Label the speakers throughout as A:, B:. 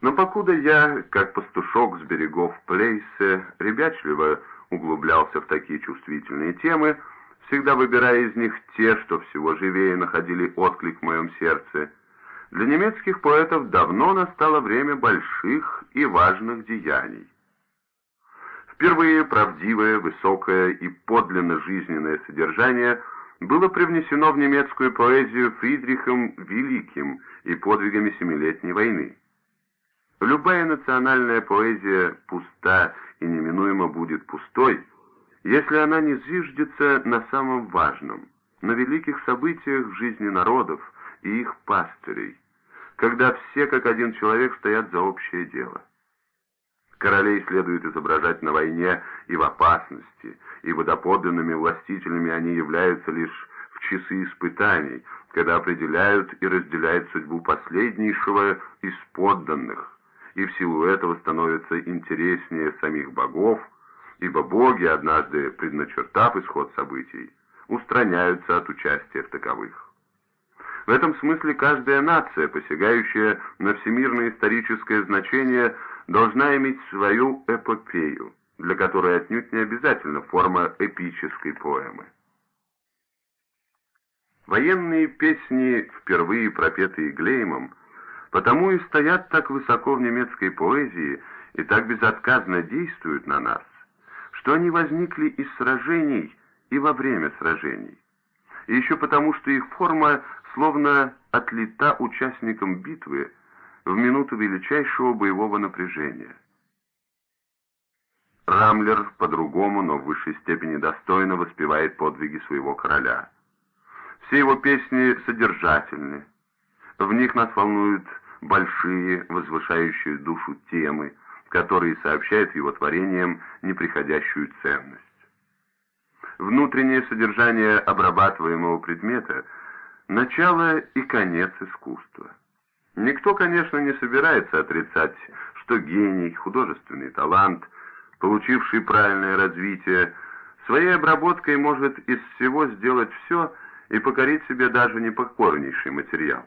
A: Но покуда я, как пастушок с берегов Плейсе, ребячливо углублялся в такие чувствительные темы, всегда выбирая из них те, что всего живее находили отклик в моем сердце, для немецких поэтов давно настало время больших и важных деяний. Впервые правдивое, высокое и подлинно жизненное содержание было привнесено в немецкую поэзию Фридрихом Великим и подвигами Семилетней войны. Любая национальная поэзия пуста и неминуемо будет пустой, если она не зиждется на самом важном, на великих событиях в жизни народов, и их пастырей, когда все как один человек стоят за общее дело. Королей следует изображать на войне и в опасности, и водоподлинными властителями они являются лишь в часы испытаний, когда определяют и разделяют судьбу последнейшего из подданных, и в силу этого становятся интереснее самих богов, ибо боги, однажды предначертав исход событий, устраняются от участия в таковых. В этом смысле каждая нация, посягающая на всемирное историческое значение, должна иметь свою эпопею, для которой отнюдь не обязательно форма эпической поэмы. Военные песни, впервые пропетые Глеймом, потому и стоят так высоко в немецкой поэзии и так безотказно действуют на нас, что они возникли из сражений и во время сражений. И еще потому, что их форма словно отлита участникам битвы в минуту величайшего боевого напряжения. Рамлер по-другому, но в высшей степени достойно воспевает подвиги своего короля. Все его песни содержательны. В них нас волнуют большие, возвышающие душу темы, которые сообщают его творениям неприходящую ценность. Внутреннее содержание обрабатываемого предмета – начало и конец искусства. Никто, конечно, не собирается отрицать, что гений, художественный талант, получивший правильное развитие, своей обработкой может из всего сделать все и покорить себе даже непокорнейший материал.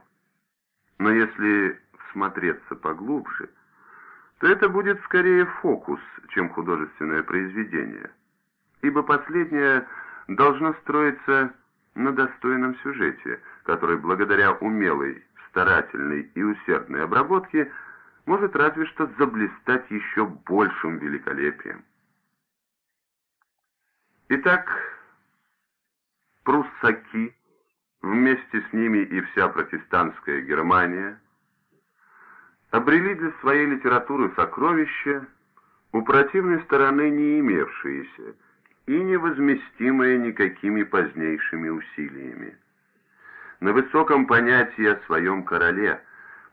A: Но если всмотреться поглубже, то это будет скорее фокус, чем художественное произведение, ибо последнее должно строиться на достойном сюжете, который благодаря умелой, старательной и усердной обработке может разве что заблистать еще большим великолепием. Итак, пруссаки, вместе с ними и вся протестантская Германия, обрели для своей литературы сокровища, у противной стороны не имевшиеся, и невозместимое никакими позднейшими усилиями. На высоком понятии о своем короле,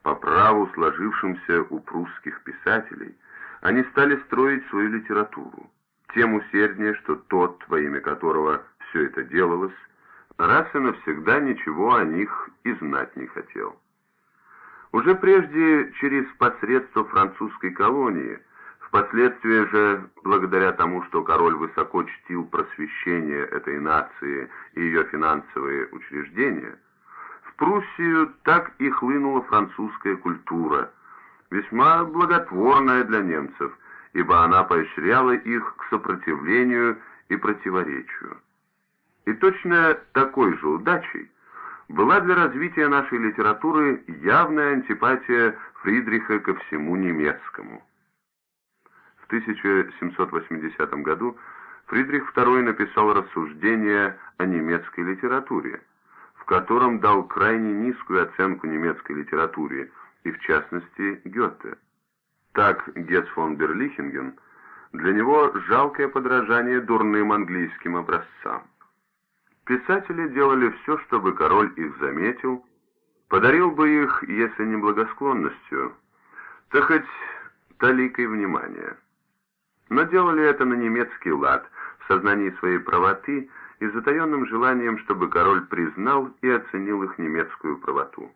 A: по праву сложившемся у прусских писателей, они стали строить свою литературу, тем усерднее, что тот, во имя которого все это делалось, раз и навсегда ничего о них и знать не хотел. Уже прежде через посредство французской колонии – Впоследствии же, благодаря тому, что король высоко чтил просвещение этой нации и ее финансовые учреждения, в Пруссию так и хлынула французская культура, весьма благотворная для немцев, ибо она поощряла их к сопротивлению и противоречию. И точно такой же удачей была для развития нашей литературы явная антипатия Фридриха ко всему немецкому. 1780 году Фридрих II написал рассуждение о немецкой литературе, в котором дал крайне низкую оценку немецкой литературе, и в частности Гёте. Так Гетц фон Берлихинген для него жалкое подражание дурным английским образцам. Писатели делали все, чтобы король их заметил, подарил бы их, если не благосклонностью, то хоть таликой внимания но делали это на немецкий лад, в сознании своей правоты и затаенным желанием, чтобы король признал и оценил их немецкую правоту.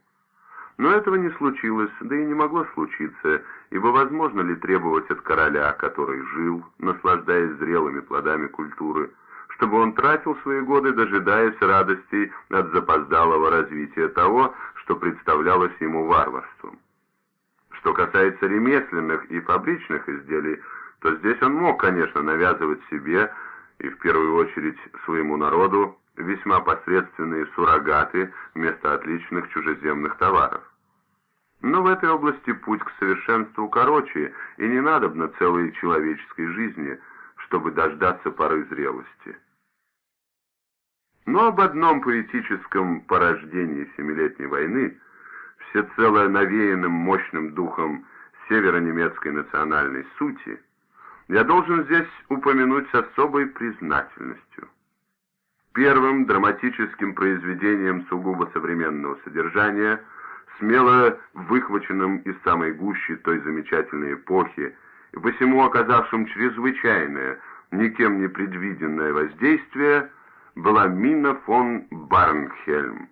A: Но этого не случилось, да и не могло случиться, ибо возможно ли требовать от короля, который жил, наслаждаясь зрелыми плодами культуры, чтобы он тратил свои годы, дожидаясь радости от запоздалого развития того, что представлялось ему варварством? Что касается ремесленных и фабричных изделий, то здесь он мог, конечно, навязывать себе и в первую очередь своему народу весьма посредственные суррогаты вместо отличных чужеземных товаров. Но в этой области путь к совершенству короче, и не надобно целой человеческой жизни, чтобы дождаться поры зрелости. Но об одном поэтическом порождении Семилетней войны, всецело навеянным мощным духом северо-немецкой национальной сути, я должен здесь упомянуть с особой признательностью. Первым драматическим произведением сугубо современного содержания, смело выхваченным из самой гущи той замечательной эпохи, посему оказавшим чрезвычайное, никем не предвиденное воздействие, была Мина фон Барнхельм.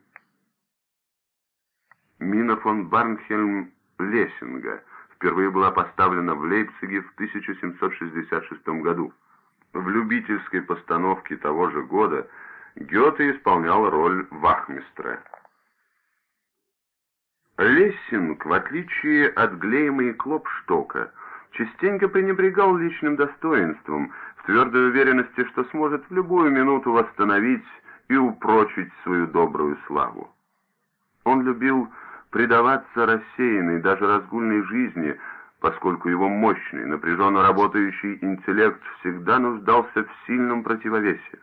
A: Мина фон Барнхельм Лессинга впервые была поставлена в Лейпциге в 1766 году. В любительской постановке того же года Гёте исполнял роль вахмистра. Лессинг, в отличие от Глейма и Клопштока, частенько пренебрегал личным достоинством, в твердой уверенности, что сможет в любую минуту восстановить и упрочить свою добрую славу. Он любил предаваться рассеянной, даже разгульной жизни, поскольку его мощный, напряженно работающий интеллект всегда нуждался в сильном противовесе.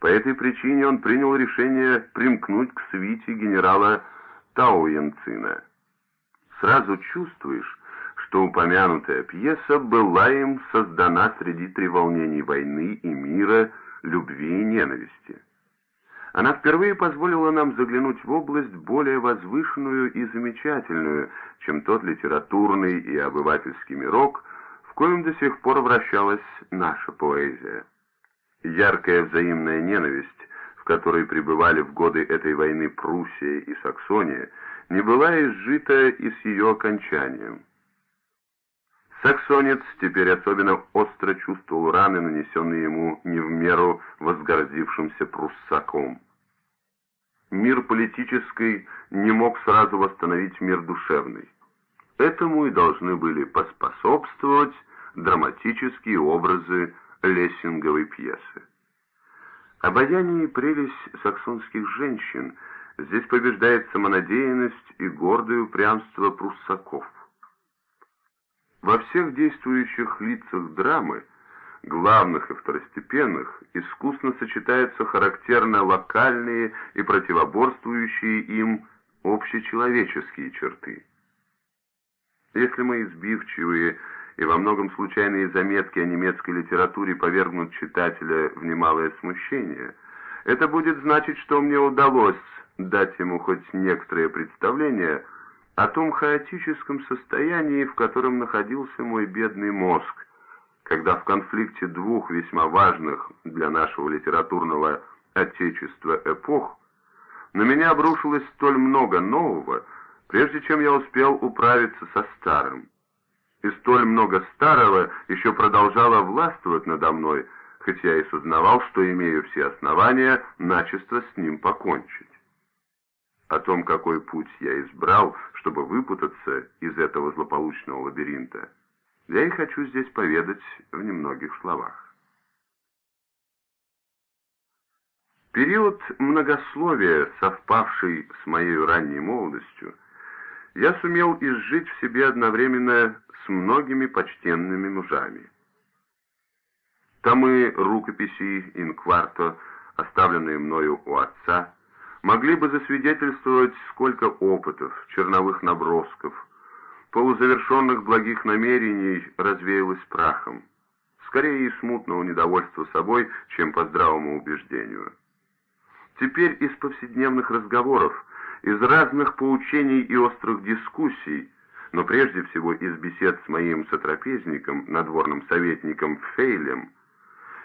A: По этой причине он принял решение примкнуть к свите генерала Тауенцина. Сразу чувствуешь, что упомянутая пьеса была им создана среди треволнений войны и мира, любви и ненависти. Она впервые позволила нам заглянуть в область более возвышенную и замечательную, чем тот литературный и обывательский мирок, в коем до сих пор вращалась наша поэзия. Яркая взаимная ненависть, в которой пребывали в годы этой войны Пруссия и Саксония, не была изжита и с ее окончанием. Саксонец теперь особенно остро чувствовал раны, нанесенные ему не в меру возгордившимся пруссаком. Мир политический не мог сразу восстановить мир душевный. Этому и должны были поспособствовать драматические образы лессинговой пьесы. Обаяние и прелесть саксонских женщин здесь побеждает самонадеянность и гордое упрямство пруссаков. Во всех действующих лицах драмы, главных и второстепенных, искусно сочетаются характерно локальные и противоборствующие им общечеловеческие черты. Если мы избивчивые и во многом случайные заметки о немецкой литературе повергнут читателя в немалое смущение. Это будет значить, что мне удалось дать ему хоть некоторое представление о том хаотическом состоянии, в котором находился мой бедный мозг, когда в конфликте двух весьма важных для нашего литературного отечества эпох на меня обрушилось столь много нового, прежде чем я успел управиться со старым и столь много старого еще продолжало властвовать надо мной, хотя я и сознавал, что имею все основания начисто с ним покончить. О том, какой путь я избрал, чтобы выпутаться из этого злополучного лабиринта, я и хочу здесь поведать в немногих словах. Период многословия, совпавший с моей ранней молодостью, я сумел изжить в себе одновременно с многими почтенными мужами. Томы рукописей инкварто, оставленные мною у отца, могли бы засвидетельствовать, сколько опытов, черновых набросков, полузавершенных благих намерений развеялось прахом, скорее из смутного недовольства собой, чем по здравому убеждению. Теперь из повседневных разговоров, из разных поучений и острых дискуссий но прежде всего из бесед с моим сотрапезником, надворным советником Фейлем,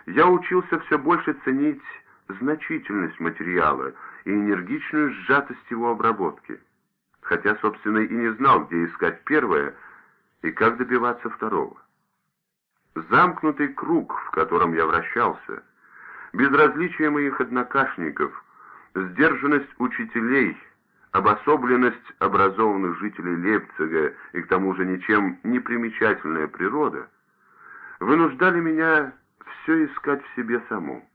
A: я учился все больше ценить значительность материала и энергичную сжатость его обработки, хотя, собственно, и не знал, где искать первое и как добиваться второго. Замкнутый круг, в котором я вращался, безразличие моих однокашников, сдержанность учителей — обособленность образованных жителей Лейпцига и к тому же ничем не примечательная природа вынуждали меня все искать в себе саму.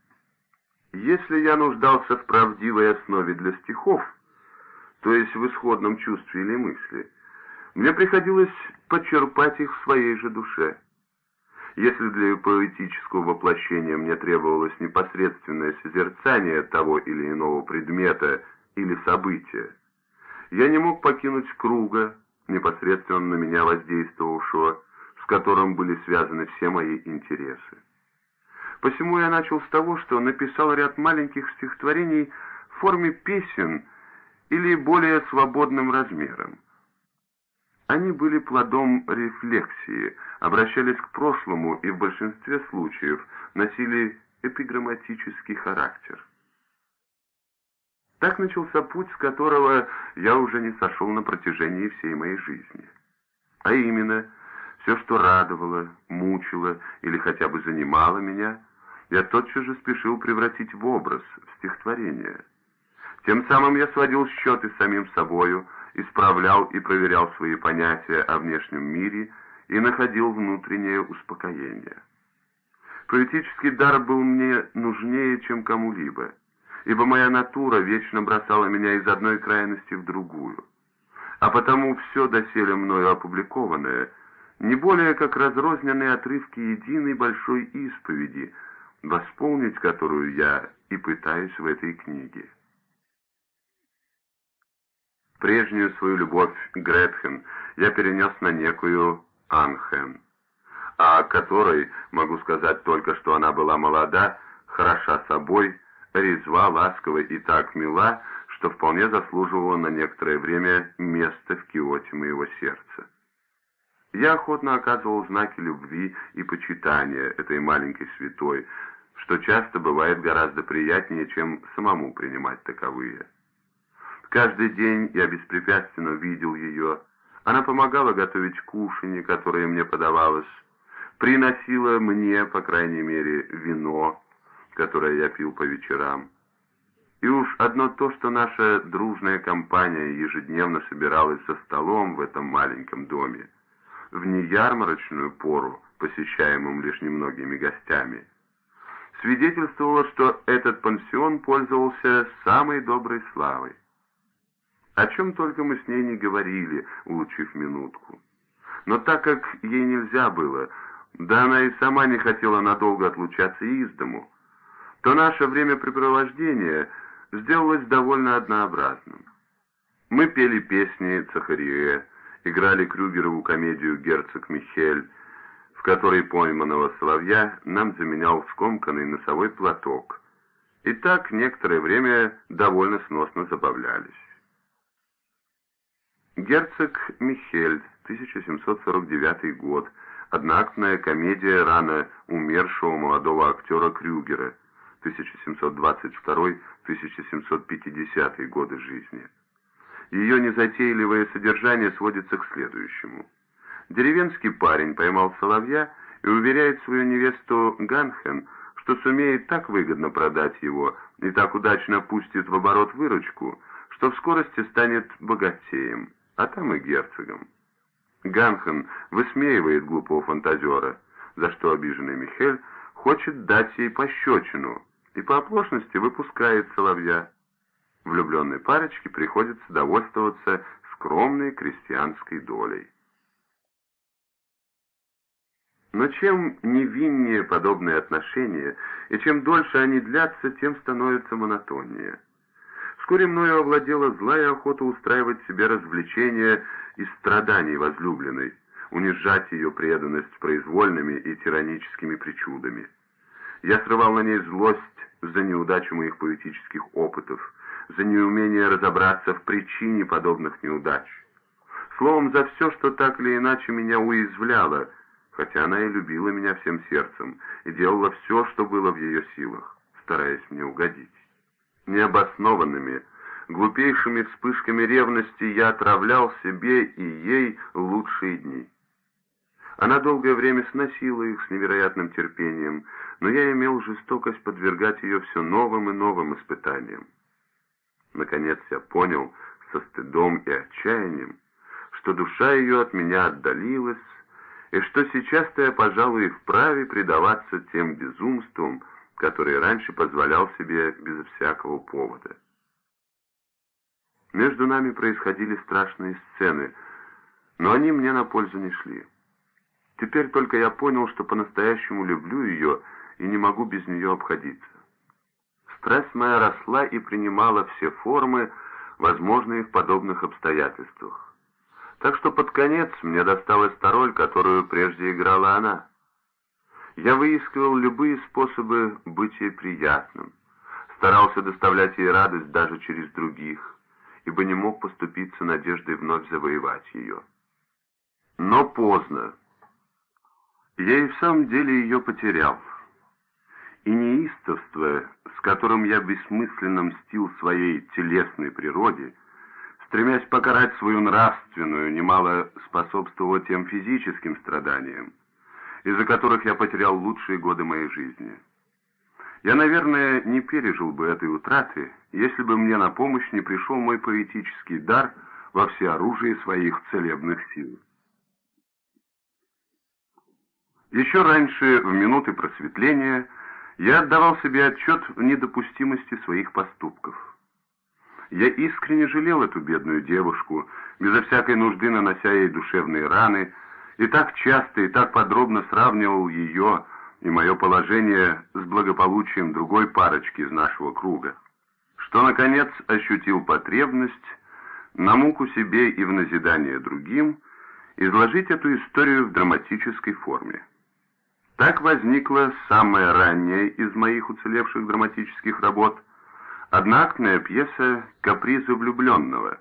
A: Если я нуждался в правдивой основе для стихов, то есть в исходном чувстве или мысли, мне приходилось почерпать их в своей же душе. Если для поэтического воплощения мне требовалось непосредственное созерцание того или иного предмета или события, я не мог покинуть круга, непосредственно на меня воздействовавшего, с которым были связаны все мои интересы. Посему я начал с того, что написал ряд маленьких стихотворений в форме песен или более свободным размером. Они были плодом рефлексии, обращались к прошлому и в большинстве случаев носили эпиграмматический характер. Так начался путь, с которого я уже не сошел на протяжении всей моей жизни. А именно, все, что радовало, мучило или хотя бы занимало меня, я тотчас же спешил превратить в образ, в стихотворение. Тем самым я сводил счеты с самим собою, исправлял и проверял свои понятия о внешнем мире и находил внутреннее успокоение. Поэтический дар был мне нужнее, чем кому-либо, ибо моя натура вечно бросала меня из одной крайности в другую. А потому все доселе мною опубликованное не более как разрозненные отрывки единой большой исповеди, восполнить которую я и пытаюсь в этой книге. Прежнюю свою любовь к Гретхен я перенес на некую Анхен, о которой могу сказать только, что она была молода, хороша собой, резва, ласкова и так мила, что вполне заслуживала на некоторое время места в киоте моего сердца. Я охотно оказывал знаки любви и почитания этой маленькой святой, что часто бывает гораздо приятнее, чем самому принимать таковые. Каждый день я беспрепятственно видел ее. Она помогала готовить кушанье, которое мне подавалось, приносила мне, по крайней мере, вино, которое я пил по вечерам. И уж одно то, что наша дружная компания ежедневно собиралась за столом в этом маленьком доме, в неярмарочную пору, посещаемым лишь немногими гостями, свидетельствовало, что этот пансион пользовался самой доброй славой. О чем только мы с ней не говорили, улучив минутку. Но так как ей нельзя было, да она и сама не хотела надолго отлучаться из дому, то наше времяпрепровождение сделалось довольно однообразным. Мы пели песни Цахарие, играли Крюгерову комедию «Герцог Михель», которой пойманного соловья нам заменял скомканный носовой платок. И так некоторое время довольно сносно забавлялись. Герцог Михель, 1749 год, одноактная комедия рано умершего молодого актера Крюгера, 1722-1750 годы жизни. Ее незатейливое содержание сводится к следующему. Деревенский парень поймал соловья и уверяет свою невесту Ганхен, что сумеет так выгодно продать его и так удачно пустит в оборот выручку, что в скорости станет богатеем а там и герцогом. Ганхан высмеивает глупого фантазера, за что обиженный Михель хочет дать ей пощечину и по оплошности выпускает соловья. Влюбленной парочке приходится довольствоваться скромной крестьянской долей. Но чем невиннее подобные отношения, и чем дольше они длятся, тем становятся монотоннее. Вскоре мною овладела злая охота устраивать себе развлечения из страданий возлюбленной, унижать ее преданность произвольными и тираническими причудами. Я срывал на ней злость за неудачу моих поэтических опытов, за неумение разобраться в причине подобных неудач. Словом, за все, что так или иначе меня уязвляло, хотя она и любила меня всем сердцем, и делала все, что было в ее силах, стараясь мне угодить необоснованными, глупейшими вспышками ревности я отравлял себе и ей лучшие дни. Она долгое время сносила их с невероятным терпением, но я имел жестокость подвергать ее все новым и новым испытаниям. Наконец я понял, со стыдом и отчаянием, что душа ее от меня отдалилась, и что сейчас-то я, пожалуй, вправе предаваться тем безумствам, которые раньше позволял себе безо всякого повода. Между нами происходили страшные сцены, но они мне на пользу не шли. Теперь только я понял, что по-настоящему люблю ее и не могу без нее обходиться. Страсть моя росла и принимала все формы, возможные в подобных обстоятельствах. Так что под конец мне досталась та роль, которую прежде играла она. Я выискивал любые способы быть ей приятным, старался доставлять ей радость даже через других, ибо не мог поступиться надеждой вновь завоевать ее. Но поздно. Я и в самом деле ее потерял. И неистовство, с которым я бессмысленно мстил своей телесной природе, стремясь покарать свою нравственную, немало способствовало тем физическим страданиям, из-за которых я потерял лучшие годы моей жизни. Я, наверное, не пережил бы этой утраты, если бы мне на помощь не пришел мой поэтический дар во всеоружии своих целебных сил. Еще раньше, в минуты просветления, я отдавал себе отчет в недопустимости своих поступков. Я искренне жалел эту бедную девушку, безо всякой нужды нанося ей душевные раны, и так часто и так подробно сравнивал ее и мое положение с благополучием другой парочки из нашего круга, что, наконец, ощутил потребность на муку себе и в назидание другим изложить эту историю в драматической форме. Так возникла самая ранняя из моих уцелевших драматических работ одноактная пьеса «Капризы влюбленного»,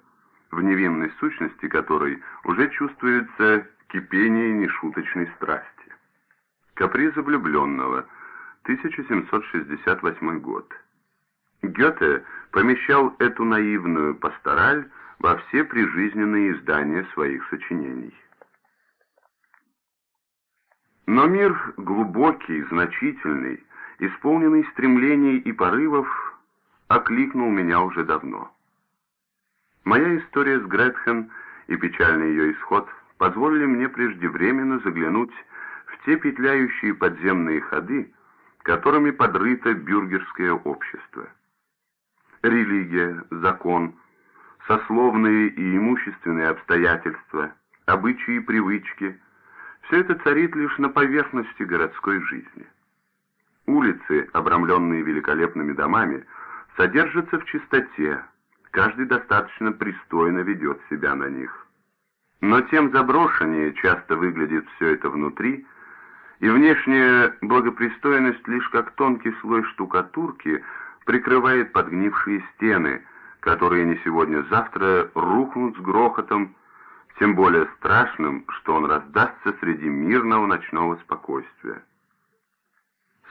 A: в невинной сущности которой уже чувствуется кипение нешуточной страсти. «Капризы влюбленного», 1768 год. Гёте помещал эту наивную пастораль во все прижизненные издания своих сочинений. Но мир глубокий, значительный, исполненный стремлений и порывов, окликнул меня уже давно. Моя история с Гретхен и печальный ее исход позволили мне преждевременно заглянуть в те петляющие подземные ходы, которыми подрыто бюргерское общество. Религия, закон, сословные и имущественные обстоятельства, обычаи и привычки – все это царит лишь на поверхности городской жизни. Улицы, обрамленные великолепными домами, содержатся в чистоте, каждый достаточно пристойно ведет себя на них. Но тем заброшеннее часто выглядит все это внутри, и внешняя благопристойность лишь как тонкий слой штукатурки прикрывает подгнившие стены, которые не сегодня-завтра рухнут с грохотом тем более страшным, что он раздастся среди мирного ночного спокойствия.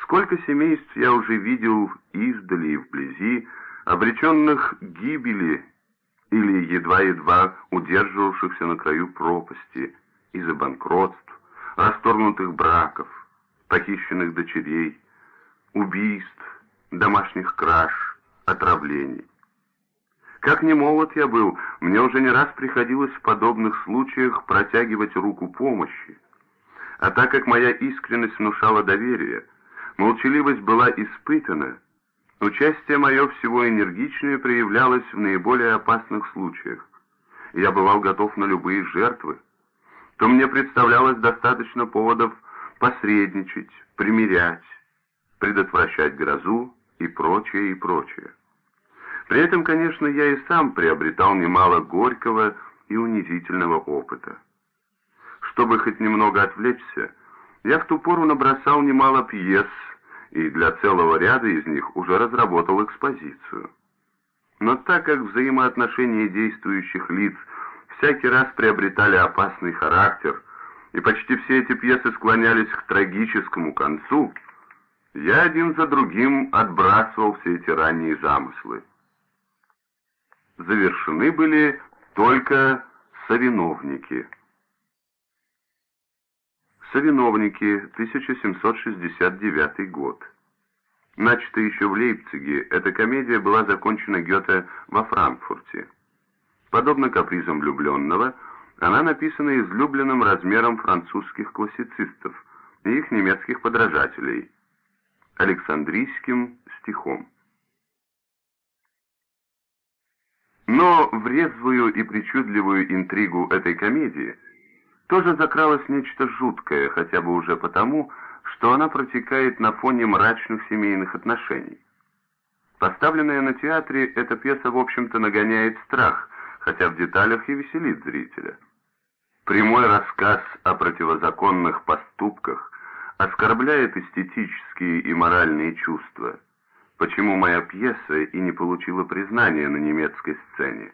A: Сколько семейств я уже видел издали и вблизи, обреченных гибели или едва-едва удерживавшихся на краю пропасти из-за банкротств, расторгнутых браков, похищенных дочерей, убийств, домашних краж, отравлений. Как не молод я был, мне уже не раз приходилось в подобных случаях протягивать руку помощи. А так как моя искренность внушала доверие, молчаливость была испытана, участие мое всего энергичнее проявлялось в наиболее опасных случаях. Я бывал готов на любые жертвы. То мне представлялось достаточно поводов посредничать, примирять, предотвращать грозу и прочее, и прочее. При этом, конечно, я и сам приобретал немало горького и унизительного опыта. Чтобы хоть немного отвлечься, я в ту пору набросал немало пьес, и для целого ряда из них уже разработал экспозицию. Но так как взаимоотношения действующих лиц всякий раз приобретали опасный характер, и почти все эти пьесы склонялись к трагическому концу, я один за другим отбрасывал все эти ранние замыслы завершены были только совиновники. Совиновники, 1769 год. Начатая еще в Лейпциге, эта комедия была закончена Гёте во Франкфурте. Подобно капризам влюбленного, она написана излюбленным размером французских классицистов и их немецких подражателей – Александрийским стихом. Но в резвую и причудливую интригу этой комедии тоже закралось нечто жуткое, хотя бы уже потому, что она протекает на фоне мрачных семейных отношений. Поставленная на театре, эта пьеса, в общем-то, нагоняет страх, хотя в деталях и веселит зрителя. Прямой рассказ о противозаконных поступках оскорбляет эстетические и моральные чувства. Почему моя пьеса и не получила признания на немецкой сцене?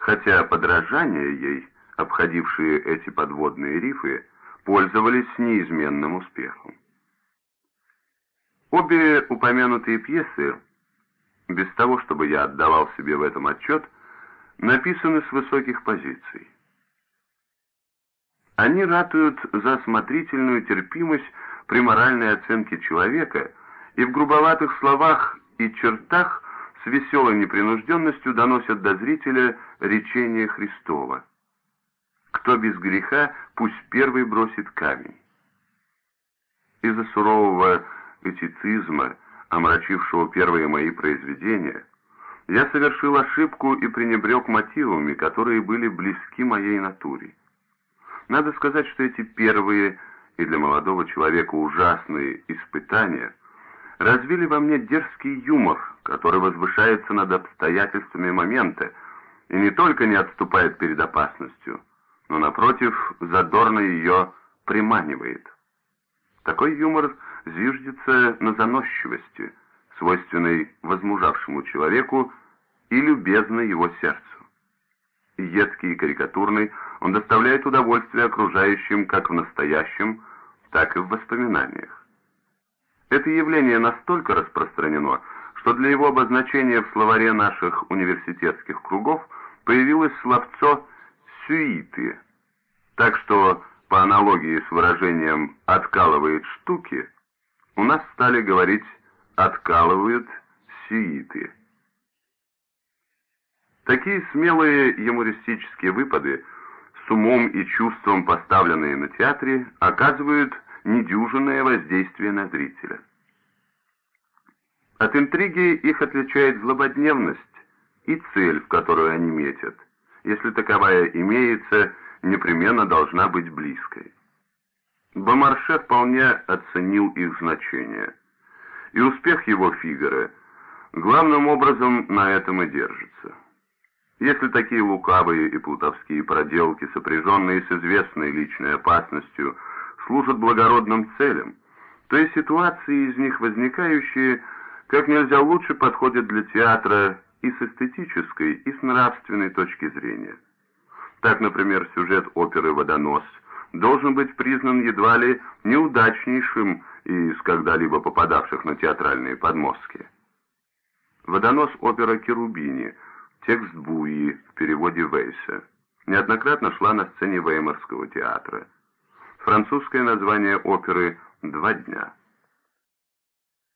A: Хотя подражания ей, обходившие эти подводные рифы, пользовались неизменным успехом. Обе упомянутые пьесы без того, чтобы я отдавал себе в этом отчет, написаны с высоких позиций. Они ратуют за осмотрительную терпимость при моральной оценке человека и в грубоватых словах и чертах с веселой непринужденностью доносят до зрителя речение Христова. «Кто без греха, пусть первый бросит камень». Из-за сурового этицизма омрачившего первые мои произведения, я совершил ошибку и пренебрег мотивами, которые были близки моей натуре. Надо сказать, что эти первые и для молодого человека ужасные испытания развили во мне дерзкий юмор, который возвышается над обстоятельствами момента и не только не отступает перед опасностью, но, напротив, задорно ее приманивает. Такой юмор зиждется на заносчивости, свойственной возмужавшему человеку и любезной его сердцу. Едкий и карикатурный, он доставляет удовольствие окружающим как в настоящем, так и в воспоминаниях. Это явление настолько распространено, что для его обозначения в словаре наших университетских кругов появилось словцо «сюиты», так что по аналогии с выражением «откалывает штуки», у нас стали говорить «откалывают сииты». Такие смелые юмористические выпады, с умом и чувством поставленные на театре, оказывают недюжинное воздействие на зрителя. От интриги их отличает злободневность и цель, в которую они метят. Если таковая имеется, непременно должна быть близкой. Бомарше вполне оценил их значение, и успех его «Фигара» главным образом на этом и держится. Если такие лукавые и плутовские проделки, сопряженные с известной личной опасностью, служат благородным целям, то и ситуации из них возникающие как нельзя лучше подходят для театра и с эстетической, и с нравственной точки зрения. Так, например, сюжет оперы «Водонос» должен быть признан едва ли неудачнейшим из когда-либо попадавших на театральные подмостки. «Водонос» опера «Керубини», текст Буи в переводе Вейса, неоднократно шла на сцене Веймарского театра. Французское название оперы «Два дня».